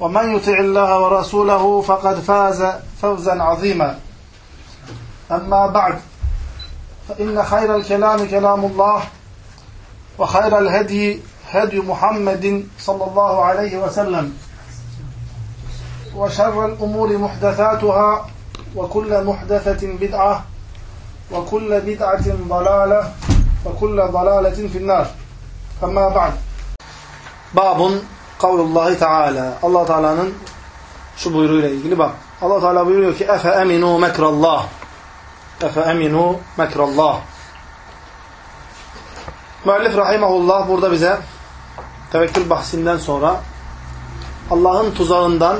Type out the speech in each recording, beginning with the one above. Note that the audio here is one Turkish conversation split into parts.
ومن يطع الله ورسوله فقد فاز فوزا عظيما. أما بعد فإن خير الكلام كلام الله وخير الهدي هدي محمد صلى الله عليه وسلم وشر الأمور محدثاتها وكل محدثة بدعة وكل بدعة ضلالة وكل ضلالة في النار. أما بعد. باب kavlullahi Teala. Allah Teala'nın şu buyruğuyla ilgili bak. Allah Teala buyuruyor ki efe eminu mekrallah. Efe eminu mekrallah. Müellif rahimahullah burada bize tevekkül bahsinden sonra Allah'ın tuzağından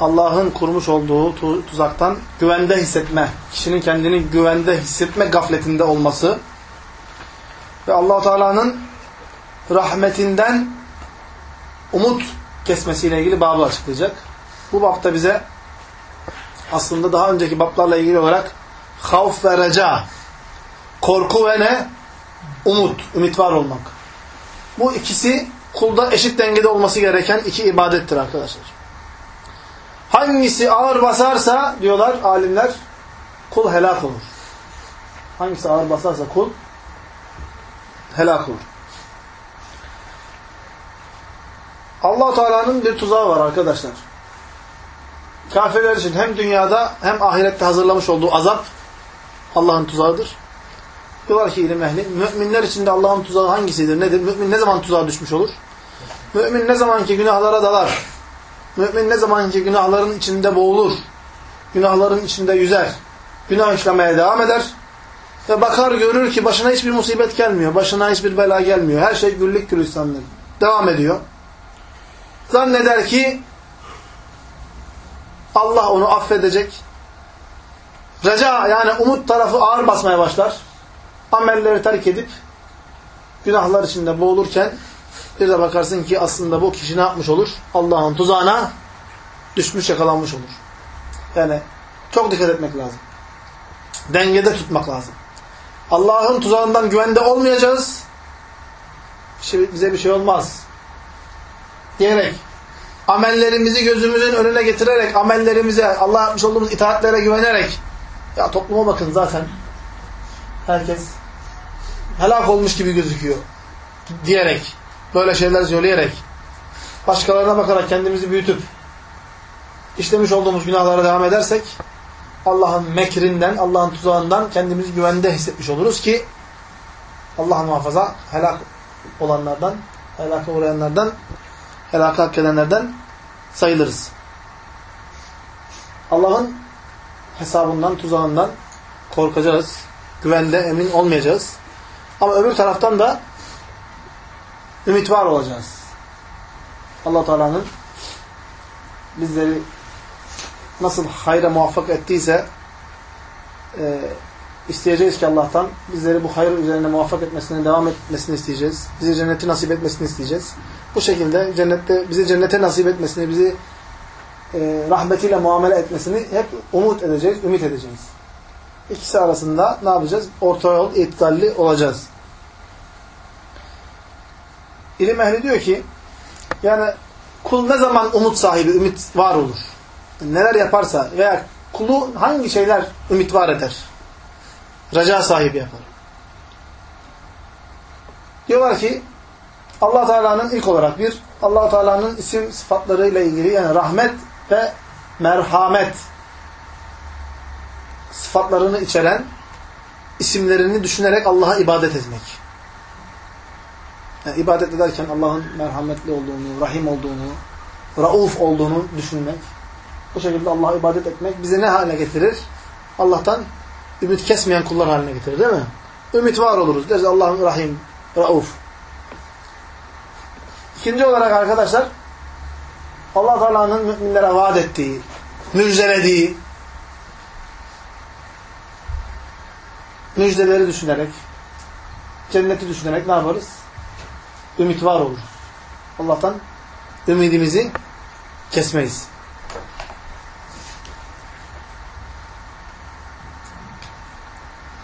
Allah'ın kurmuş olduğu tuzaktan güvende hissetme, kişinin kendini güvende hissetme gafletinde olması ve allah Teala'nın rahmetinden umut kesmesiyle ilgili babı açıklayacak. Bu babda bize aslında daha önceki bablarla ilgili olarak havf ve reca, korku ve ne? Umut, ümit var olmak. Bu ikisi kulda eşit dengede olması gereken iki ibadettir arkadaşlar. Hangisi ağır basarsa diyorlar alimler kul helak olur. Hangisi ağır basarsa kul helak olur. Allah Teala'nın bir tuzağı var arkadaşlar. Kafirler için hem dünyada hem ahirette hazırlamış olduğu azap Allah'ın tuzağıdır. Diyorlar ki ilim ehli, müminler için de Allah'ın tuzağı hangisidir, nedir? Mümin ne zaman tuzağa düşmüş olur? Mümin ne zamanki günahlara dalar, mümin ne zamanki günahların içinde boğulur, günahların içinde yüzer, günah işlemeye devam eder ve bakar görür ki başına hiçbir musibet gelmiyor, başına hiçbir bela gelmiyor, her şey güllük gülistanlık devam ediyor zanneder ki Allah onu affedecek. Reca yani umut tarafı ağır basmaya başlar. Amelleri terk edip günahlar içinde boğulurken bir de bakarsın ki aslında bu kişi ne yapmış olur? Allah'ın tuzağına düşmüş yakalanmış olur. Yani çok dikkat etmek lazım. Dengede tutmak lazım. Allah'ın tuzağından güvende olmayacağız. Bize bir şey olmaz diyerek amellerimizi gözümüzün önüne getirerek amellerimize Allah yapmış olduğumuz itaatlere güvenerek ya topluma bakın zaten herkes helak olmuş gibi gözüküyor diyerek böyle şeyler söyleyerek başkalarına bakarak kendimizi büyütüp işlemiş olduğumuz günahlara devam edersek Allah'ın mekrinden, Allah'ın tuzağından kendimizi güvende hissetmiş oluruz ki Allah muhafaza helak olanlardan, helaka uğrayanlardan helaka hak edenlerden sayılırız. Allah'ın hesabından, tuzağından korkacağız. Güvende, emin olmayacağız. Ama öbür taraftan da ümit var olacağız. allah Teala'nın bizleri nasıl hayra muvaffak ettiyse e, isteyeceğiz ki Allah'tan bizleri bu hayır üzerine muvaffak etmesine devam etmesini isteyeceğiz. Bize cenneti nasip etmesini isteyeceğiz. Bu şekilde cennette bizi cennete nasip etmesini, bizi e, rahmetiyle muamele etmesini hep umut edeceğiz, ümit edeceğiz. İkisi arasında ne yapacağız? Orta yol, itidalli olacağız. İlim ehli diyor ki yani kul ne zaman umut sahibi, ümit var olur? neler yaparsa veya kulu hangi şeyler ümit var eder? Reca sahibi yapar. Diyorlar ki allah Teala'nın ilk olarak bir allah Teala'nın isim sıfatlarıyla ilgili yani rahmet ve merhamet sıfatlarını içeren isimlerini düşünerek Allah'a ibadet etmek. Yani ibadet ederken Allah'ın merhametli olduğunu, rahim olduğunu, rauf olduğunu düşünmek. Bu şekilde Allah'a ibadet etmek bizi ne hale getirir? Allah'tan ümit kesmeyen kullar haline getirir değil mi? Ümit var oluruz. Deriz Allah'ın rahim, rauf. İkinci olarak arkadaşlar Allah Teala'nın müminlere vaat ettiği, müjdelediği müjdeleri düşünerek cenneti düşünerek ne yaparız? Ümit var oluruz. Allah'tan ümidimizi kesmeyiz.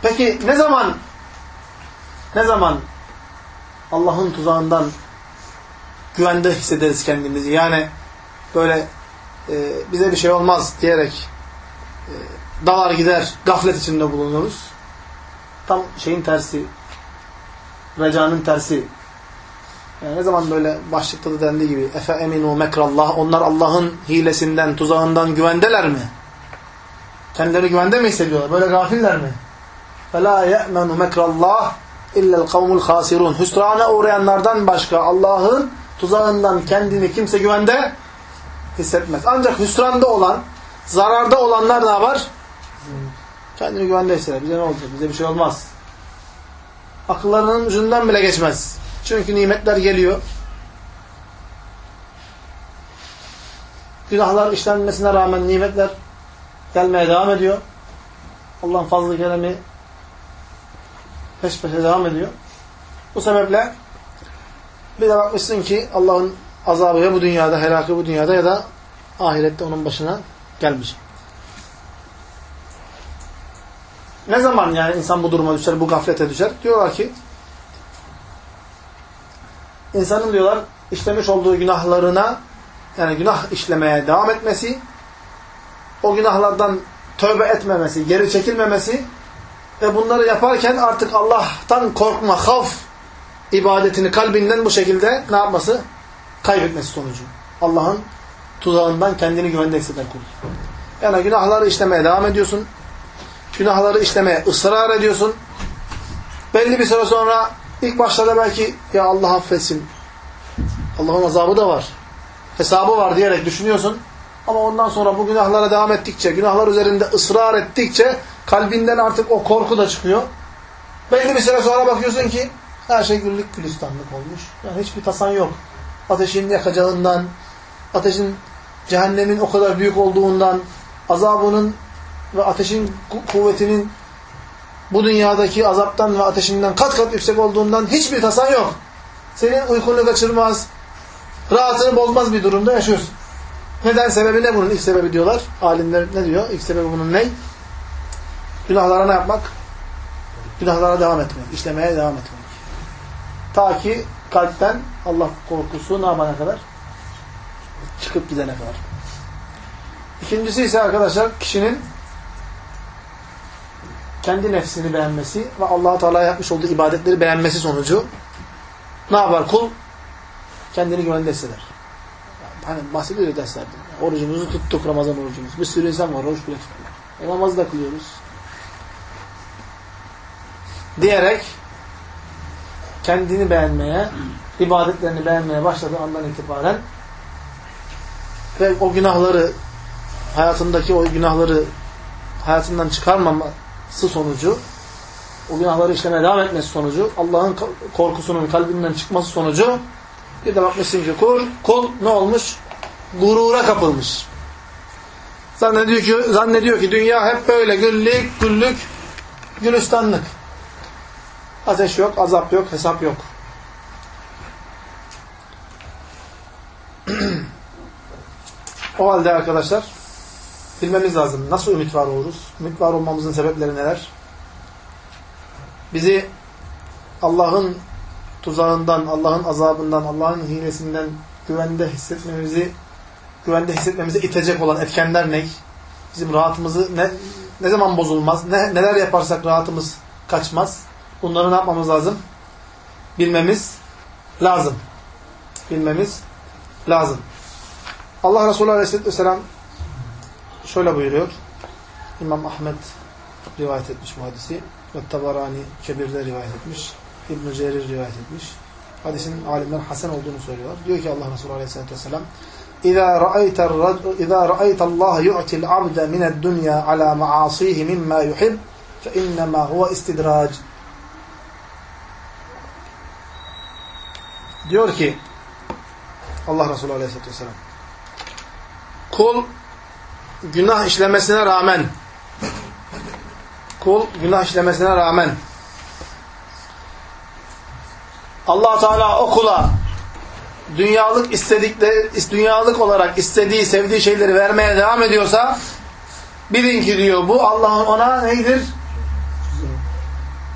Peki ne zaman ne zaman Allah'ın tuzağından güvende hissederiz kendimizi? Yani böyle e, bize bir şey olmaz diyerek e, dalar gider, gaflet içinde bulunuruz. Tam şeyin tersi, recanın tersi. Yani ne zaman böyle başlıkta da dendiği gibi efe eminu mekrallah onlar Allah'ın hilesinden, tuzağından güvendeler mi? Kendileri güvende mi hissediyorlar? Böyle gafiller mi? فَلَا يَأْمَنُ مَكْرَ اللّٰهِ اِلَّا الْقَوْمُ الْخَاسِرُونَ Hüsrana uğrayanlardan başka Allah'ın tuzağından kendini kimse güvende hissetmez. Ancak hüsranda olan, zararda olanlar ne yapar? Kendini güvende hisseder. Bize ne olacak? Bize bir şey olmaz. Akıllarının ucundan bile geçmez. Çünkü nimetler geliyor. Günahlar işlenmesine rağmen nimetler gelmeye devam ediyor. Allah'ın fazla keremi peş peşe devam ediyor. Bu sebeple bir de bakmışsın ki Allah'ın azabı ya bu dünyada, helakı bu dünyada ya da ahirette onun başına gelmiş. Ne zaman yani insan bu duruma düşer, bu gaflete düşer? Diyorlar ki insanın diyorlar işlemiş olduğu günahlarına yani günah işlemeye devam etmesi o günahlardan tövbe etmemesi, geri çekilmemesi ve bunları yaparken artık Allah'tan korkma, havf ibadetini kalbinden bu şekilde ne yapması? Kaybetmesi sonucu. Allah'ın tuzağından kendini güvende hisseder kul. Yani günahları işlemeye devam ediyorsun. Günahları işlemeye ısrar ediyorsun. Belli bir süre sonra ilk başlarda belki ya Allah affetsin. Allah'ın azabı da var. Hesabı var diyerek düşünüyorsun. Ama ondan sonra bu günahlara devam ettikçe, günahlar üzerinde ısrar ettikçe kalbinden artık o korku da çıkıyor. Belli bir süre sonra bakıyorsun ki her şey güllük gülistanlık olmuş. Yani hiçbir tasan yok. Ateşin yakacağından, ateşin cehennemin o kadar büyük olduğundan, azabının ve ateşin kuvvetinin bu dünyadaki azaptan ve ateşinden kat kat yüksek olduğundan hiçbir tasan yok. Senin uykunu kaçırmaz, rahatını bozmaz bir durumda yaşıyorsun. Neden? Sebebi ne bunun? İlk sebebi diyorlar. Alimler ne diyor? İlk sebebi bunun ne? Günahlara ne yapmak? Günahlara devam etmek. işlemeye devam etmek. Ta ki kalpten Allah korkusu ne yapana kadar? Çıkıp gidene kadar. İkincisi ise arkadaşlar kişinin kendi nefsini beğenmesi ve allah Teala yapmış olduğu ibadetleri beğenmesi sonucu ne yapar kul? Kendini güvende hisseder. Hani bahsediyor derslerde. Orucumuzu tuttuk Ramazan orucumuz. Bir sürü insan var oruç bile tutmuyor. E namazı da kılıyoruz. Diyerek kendini beğenmeye, ibadetlerini beğenmeye başladığı andan itibaren ve o günahları hayatındaki o günahları hayatından çıkarmaması sonucu o günahları işlemeye devam etmesi sonucu Allah'ın korkusunun kalbinden çıkması sonucu bir de bakmışsın ki kul, kul ne olmuş? Gurura kapılmış. Zannediyor ki, zannediyor ki dünya hep böyle güllük, güllük, gülistanlık. Ateş yok, azap yok, hesap yok. o halde arkadaşlar bilmemiz lazım. Nasıl ümit var oluruz? Ümit var olmamızın sebepleri neler? Bizi Allah'ın tuzağından, Allah'ın azabından, Allah'ın hilesinden güvende hissetmemizi güvende hissetmemizi itecek olan etkenler ne? Bizim rahatımızı ne, ne zaman bozulmaz? Ne, neler yaparsak rahatımız kaçmaz? Bunları ne yapmamız lazım? Bilmemiz lazım. Bilmemiz lazım. Allah Resulü Aleyhisselatü Vesselam şöyle buyuruyor. İmam Ahmet rivayet etmiş bu hadisi. Ve Tabarani Kebir'de rivayet etmiş. İbn-i Cerir rivayet etmiş. Hadisin alimler Hasan olduğunu söylüyorlar. Diyor ki Allah Resulü Aleyhisselatü Vesselam İzâ ra'ayta Allah yu'til abde mined dünya ala ma'asihi mimma yuhib fe innemâ huve Diyor ki Allah Resulü Aleyhisselatü Vesselam kul günah işlemesine rağmen kul günah işlemesine rağmen allah Teala o kula dünyalık istedikleri, dünyalık olarak istediği, sevdiği şeyleri vermeye devam ediyorsa bilin ki diyor bu Allah'ın ona neydir?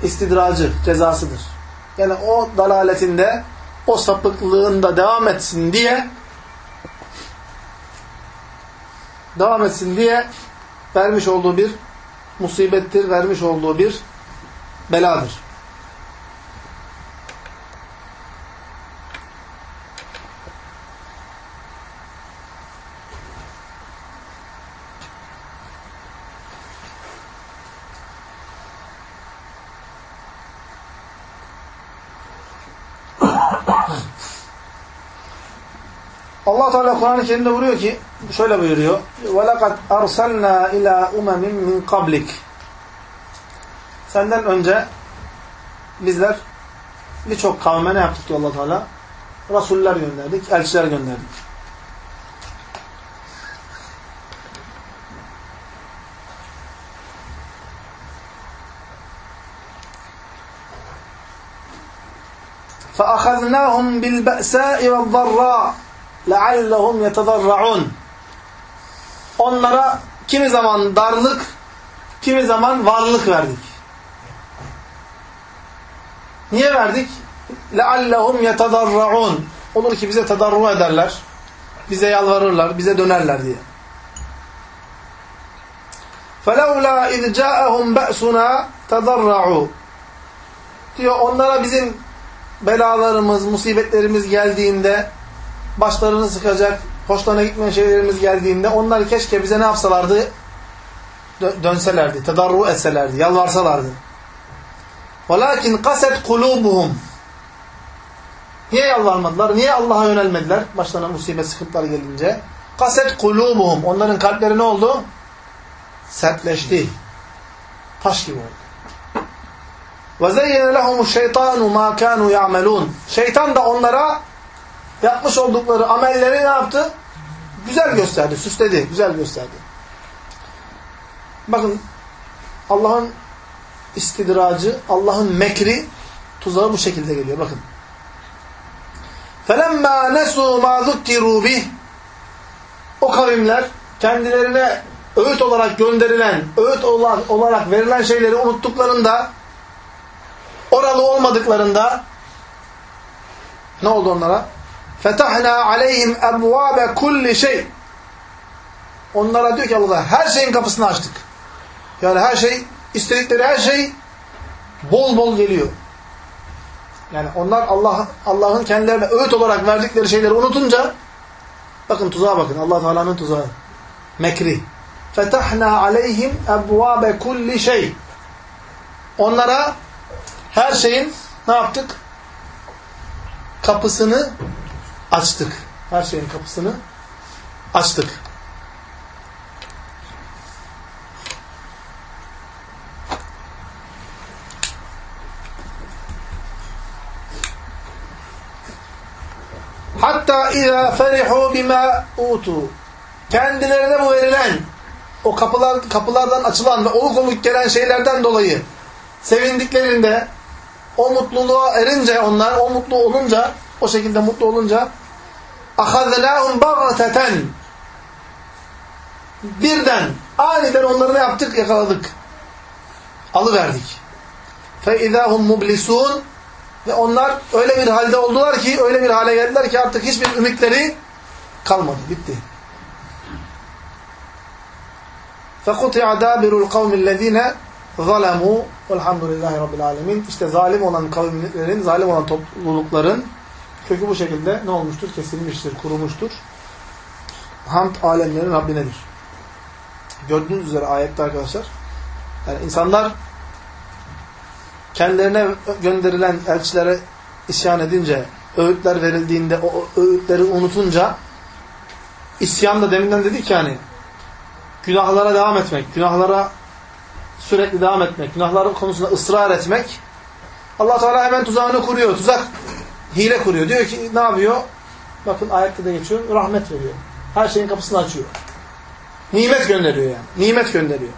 İstidracı, cezasıdır. Yani o dalaletinde, o sapıklığında devam etsin diye devam etsin diye vermiş olduğu bir musibettir, vermiş olduğu bir beladır. Allah Teala Kur'an-ı Kerim'de buyuruyor ki şöyle buyuruyor. وَلَقَدْ أَرْسَلْنَا اِلَى اُمَمٍ مِنْ قَبْلِكَ Senden önce bizler birçok kavme ne yaptık diyor allah Teala? Rasuller gönderdik, elçiler gönderdik. فَأَخَذْنَاهُمْ بِالْبَأْسَاءِ وَالضَّرَّاءِ لَعَلَّهُمْ يَتَضَرَّعُونَ Onlara kimi zaman darlık, kimi zaman varlık verdik. Niye verdik? لَعَلَّهُمْ يَتَضَرَّعُونَ Olur ki bize tadarru ederler, bize yalvarırlar, bize dönerler diye. فَلَوْلَا اِذْ جَاءَهُمْ بَأْسُنَا تَضَرَّعُوا Diyor onlara bizim belalarımız, musibetlerimiz geldiğinde başlarını sıkacak, hoşlarına gitmeyen şeylerimiz geldiğinde onlar keşke bize ne yapsalardı? Dönselerdi, tedarru etselerdi, yalvarsalardı. وَلَاكِنْ قَسَتْ قُلُوبُهُمْ Niye yalvarmadılar? Niye Allah'a yönelmediler? Başlarına musibet, sıkıntılar gelince. Kaset kulubuhum. Onların kalpleri ne oldu? Sertleşti. Taş gibi oldu. وَزَيَّنَ لَهُمُ الشَّيْطَانُ مَا كَانُوا يَعْمَلُونَ Şeytan da onlara yapmış oldukları amelleri ne yaptı? Güzel gösterdi, süsledi, güzel gösterdi. Bakın Allah'ın istidracı, Allah'ın mekri, tuzağı bu şekilde geliyor. Bakın. فَلَمَّا نَسُوا مَا ذُكِّرُوا بِهِ O kavimler kendilerine öğüt olarak gönderilen, öğüt olarak verilen şeyleri unuttuklarında, oralı olmadıklarında ne oldu onlara? Fetahna aleyhim ebvabe kulli şey. Onlara diyor ki Allah her şeyin kapısını açtık. Yani her şey, istedikleri her şey bol bol geliyor. Yani onlar Allah Allah'ın kendilerine öğüt olarak verdikleri şeyleri unutunca bakın tuzağa bakın. Allah Teala'nın tuzağı. Mekri. Fetahna aleyhim ebvabe kulli şey. Onlara her şeyin ne yaptık? Kapısını açtık. Her şeyin kapısını açtık. Hatta izâ ferihu bima utu. Kendilerine bu verilen o kapılar kapılardan açılan ve oluk oluk gelen şeylerden dolayı sevindiklerinde o mutluluğa erince onlar o mutlu olunca o şekilde mutlu olunca اَخَذْنَاهُمْ بَغْتَةً Birden, aniden onları ne yaptık? Yakaladık. Alıverdik. فَاِذَا هُمْ مُبْلِسُونَ Ve onlar öyle bir halde oldular ki, öyle bir hale geldiler ki artık hiçbir ümitleri kalmadı. Bitti. فَقُطِعَ دَابِرُ الْقَوْمِ الَّذ۪ينَ ظَلَمُوا وَالْحَمْدُ لِلّٰهِ رَبِّ الْعَالَمِينَ İşte zalim olan kavimlerin, zalim olan toplulukların kökü bu şekilde ne olmuştur? Kesilmiştir, kurumuştur. Hamd alemlerin Rabbinedir. Gördüğünüz üzere ayette arkadaşlar. Yani insanlar kendilerine gönderilen elçilere isyan edince, öğütler verildiğinde, o öğütleri unutunca isyan da deminden dedik yani günahlara devam etmek, günahlara sürekli devam etmek, günahların konusunda ısrar etmek allah Teala hemen tuzağını kuruyor. Tuzak hile kuruyor. Diyor ki ne yapıyor? Bakın ayette de geçiyor. Rahmet veriyor. Her şeyin kapısını açıyor. Nimet gönderiyor yani. Nimet gönderiyor.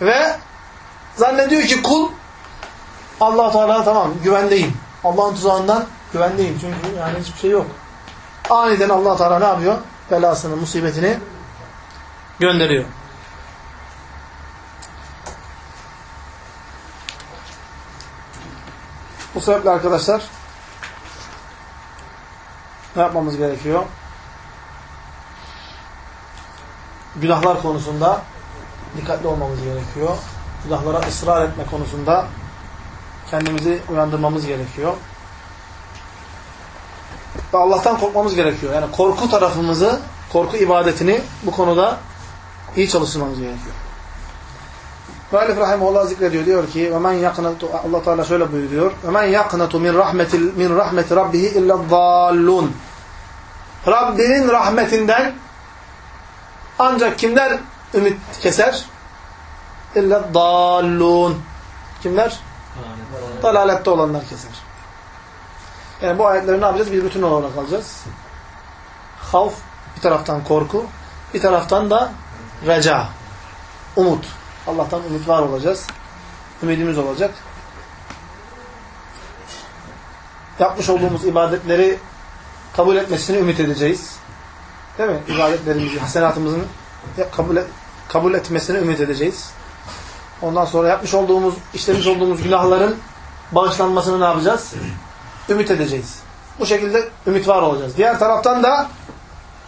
Ve zannediyor ki kul allah Teala tamam güvendeyim. Allah'ın tuzağından güvendeyim. Çünkü yani hiçbir şey yok. Aniden allah Teala ne yapıyor? Belasını, musibetini gönderiyor. Bu sebeple arkadaşlar ne yapmamız gerekiyor? Günahlar konusunda dikkatli olmamız gerekiyor. Günahlara ısrar etme konusunda kendimizi uyandırmamız gerekiyor. Ve Allah'tan korkmamız gerekiyor. Yani korku tarafımızı, korku ibadetini bu konuda iyi çalıştırmamız gerekiyor. Muallif rahimehullah zikrediyor diyor ki: "Ve men yaqnatu Allah Teala şöyle buyuruyor: "Ve men yaqnatu min rahmetil min rahmeti rabbih illa dallun." Rabbinin rahmetinden ancak kimler ümit keser? İlla dallun. Kimler? Dalalette olanlar keser. Yani bu ayetleri ne yapacağız? Bir bütün olarak alacağız. Havf, bir taraftan korku, bir taraftan da reca, umut. Allah'tan ümit var olacağız. Ümidimiz olacak. Yapmış olduğumuz ibadetleri kabul etmesini ümit edeceğiz. Değil mi? İbadetlerimizi, hasenatımızın kabul, et, kabul etmesini ümit edeceğiz. Ondan sonra yapmış olduğumuz, işlemiş olduğumuz günahların bağışlanmasını ne yapacağız? Ümit edeceğiz. Bu şekilde ümit var olacağız. Diğer taraftan da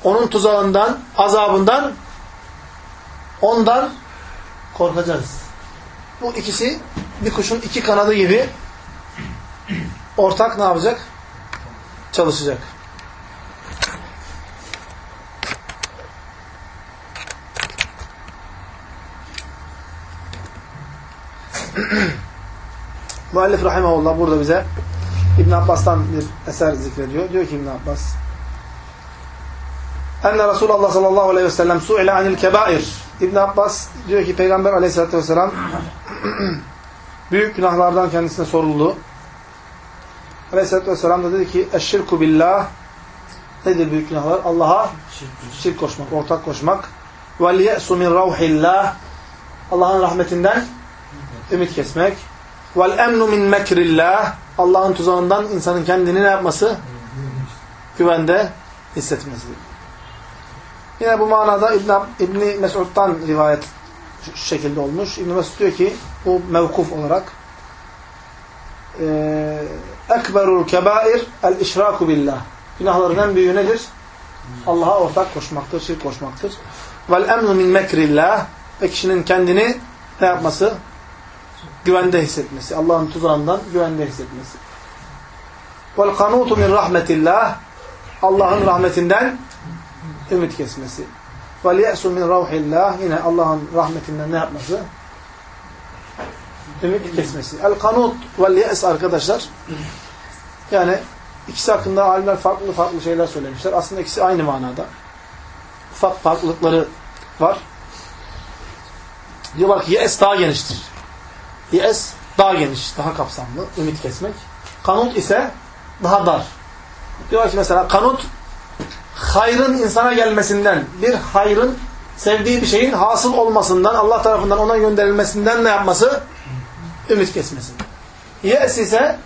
onun tuzağından, azabından ondan korkacağız. Bu ikisi bir kuşun iki kanadı gibi ortak ne yapacak? Çalışacak. Muallif rahimahullah burada bize İbn Abbas'tan bir eser zikrediyor. Diyor ki İbn Abbas Enne Resulullah sallallahu aleyhi ve sellem su'ile anil kebair. İbn Abbas diyor ki Peygamber aleyhissalatü vesselam büyük günahlardan kendisine soruldu. Aleyhissalatü vesselam da dedi ki eşşirku billah nedir büyük günahlar? Allah'a şirk koşmak, ortak koşmak. Ye'su min ravhillah Allah'ın rahmetinden ümit kesmek. Emnu min mekrillah Allah'ın tuzağından insanın kendini ne yapması? Güvende hissetmesi. Yine bu manada İbn İbni Mesud'dan rivayet şu şekilde olmuş. İbn Mesud diyor ki bu mevkuf olarak ekberul kebair el işraku billah. Günahların en büyüğü nedir? Allah'a ortak koşmaktır, şirk koşmaktır. Vel emnu min mekrillah ve kişinin kendini ne yapması? Güvende hissetmesi. Allah'ın tuzağından güvende hissetmesi. Vel kanutu min rahmetillah Allah'ın rahmetinden ümit kesmesi. Vel ye'su min ravhillah yine Allah'ın rahmetinden ne yapması? Ümit kesmesi. El kanut vel ye's arkadaşlar yani ikisi hakkında alimler farklı farklı şeyler söylemişler. Aslında ikisi aynı manada. Ufak farklılıkları var. Diyorlar ki yes daha geniştir. Yes daha geniş, daha kapsamlı. Ümit kesmek. Kanut ise daha dar. Diyorlar ki mesela kanut hayrın insana gelmesinden, bir hayrın sevdiği bir şeyin hasıl olmasından, Allah tarafından ona gönderilmesinden ne yapması? Ümit kesmesi. Yes ise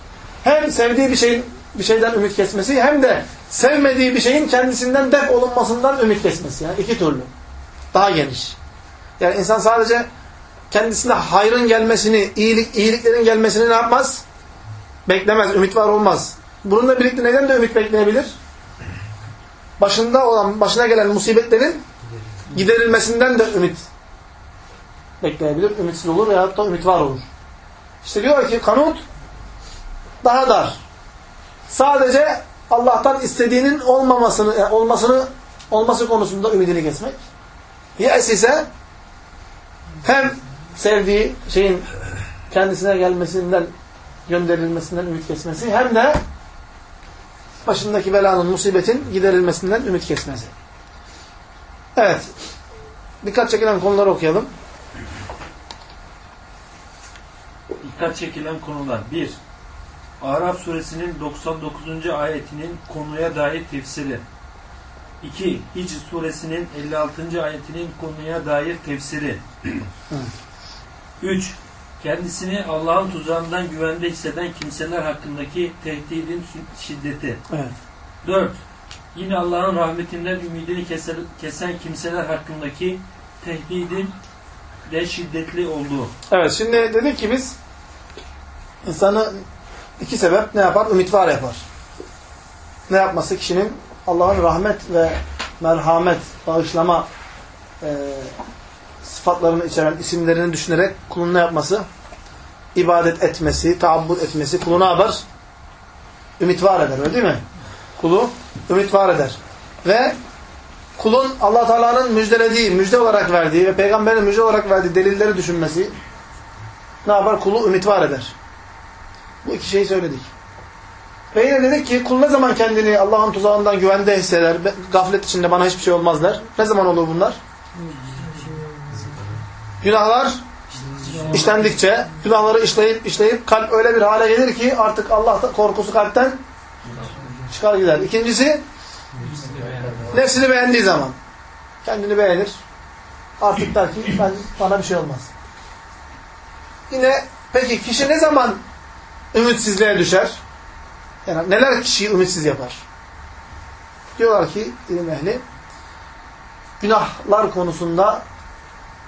hem sevdiği bir şeyin bir şeyden ümit kesmesi hem de sevmediği bir şeyin kendisinden def olunmasından ümit kesmesi. Yani iki türlü. Daha geniş. Yani insan sadece kendisine hayrın gelmesini, iyilik, iyiliklerin gelmesini ne yapmaz? Beklemez, ümit var olmaz. Bununla birlikte neden de ümit bekleyebilir? Başında olan, başına gelen musibetlerin giderilmesinden de ümit bekleyebilir. Ümitsiz olur veyahut da ümit var olur. İşte diyor ki kanut daha dar. Sadece Allah'tan istediğinin olmamasını, olmasını olması konusunda ümidini kesmek. Yes ise hem sevdiği şeyin kendisine gelmesinden, gönderilmesinden ümit kesmesi hem de başındaki belanın, musibetin giderilmesinden ümit kesmesi. Evet. Dikkat çekilen konuları okuyalım. Dikkat çekilen konular 1. Araf suresinin 99. ayetinin konuya dair tefsiri 2. Hicr suresinin 56. ayetinin konuya dair tefsiri 3. Kendisini Allah'ın tuzağından güvende hisseden kimseler hakkındaki tehdidin şiddeti Evet. 4. Yine Allah'ın rahmetinden ümidini keser- kesen kimseler hakkındaki tehdidin de şiddetli olduğu. Evet şimdi dedik ki biz insanı iki sebep ne yapar? Ümit var yapar. Ne yapması? Kişinin Allah'ın rahmet ve merhamet, bağışlama e, sıfatlarını içeren isimlerini düşünerek kulun ne yapması? İbadet etmesi, taabbut etmesi. Kulu ne yapar? Ümit var eder öyle değil mi? Kulu ümit var eder. Ve kulun allah Teala'nın müjdelediği, müjde olarak verdiği ve peygamberin müjde olarak verdiği delilleri düşünmesi ne yapar? Kulu ümit var eder. Bu iki şeyi söyledik. Ve yine dedik ki kul ne zaman kendini Allah'ın tuzağından güvende hisseder, gaflet içinde bana hiçbir şey olmaz der. Ne zaman olur bunlar? Günahlar işlendikçe, günahları işleyip işleyip kalp öyle bir hale gelir ki artık Allah korkusu kalpten çıkar gider. İkincisi nefsini beğendiği zaman. Kendini beğenir. Artık der ki ben, bana bir şey olmaz. Yine peki kişi ne zaman ümitsizliğe düşer? Yani neler kişiyi ümitsiz yapar? Diyorlar ki ilim ehli günahlar konusunda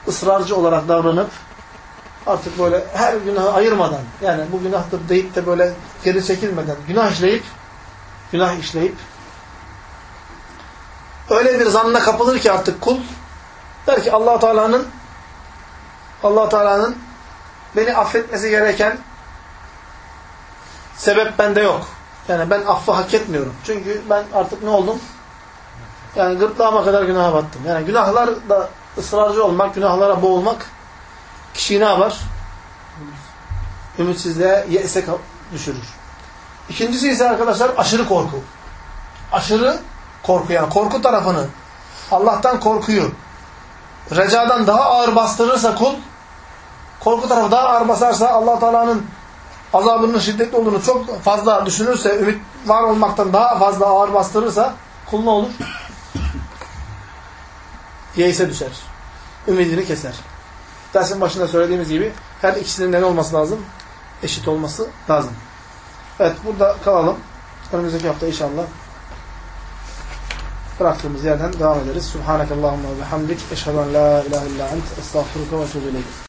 ısrarcı olarak davranıp artık böyle her günahı ayırmadan yani bu günahtır deyip de böyle geri çekilmeden günah işleyip günah işleyip öyle bir zanna kapılır ki artık kul der ki allah Teala'nın allah Teala'nın beni affetmesi gereken sebep bende yok. Yani ben affı hak etmiyorum. Çünkü ben artık ne oldum? Yani gırtlağıma kadar günaha battım. Yani günahlar da ısrarcı olmak, günahlara boğulmak kişiyi ne yapar? Ümitsizliğe, yese düşürür. İkincisi ise arkadaşlar aşırı korku. Aşırı korku yani korku tarafını Allah'tan korkuyu recadan daha ağır bastırırsa kul korku tarafı daha ağır basarsa allah Teala'nın azabının şiddetli olduğunu çok fazla düşünürse, ümit var olmaktan daha fazla ağır bastırırsa kul ne olur? Yeyse düşer. Ümidini keser. Dersin başında söylediğimiz gibi her ikisinin ne olması lazım? Eşit olması lazım. Evet burada kalalım. Önümüzdeki hafta inşallah bıraktığımız yerden devam ederiz. Subhanakallahumma ve hamdik. Eşhedü en la ilahe illa ent. Estağfurullah ve ileyk.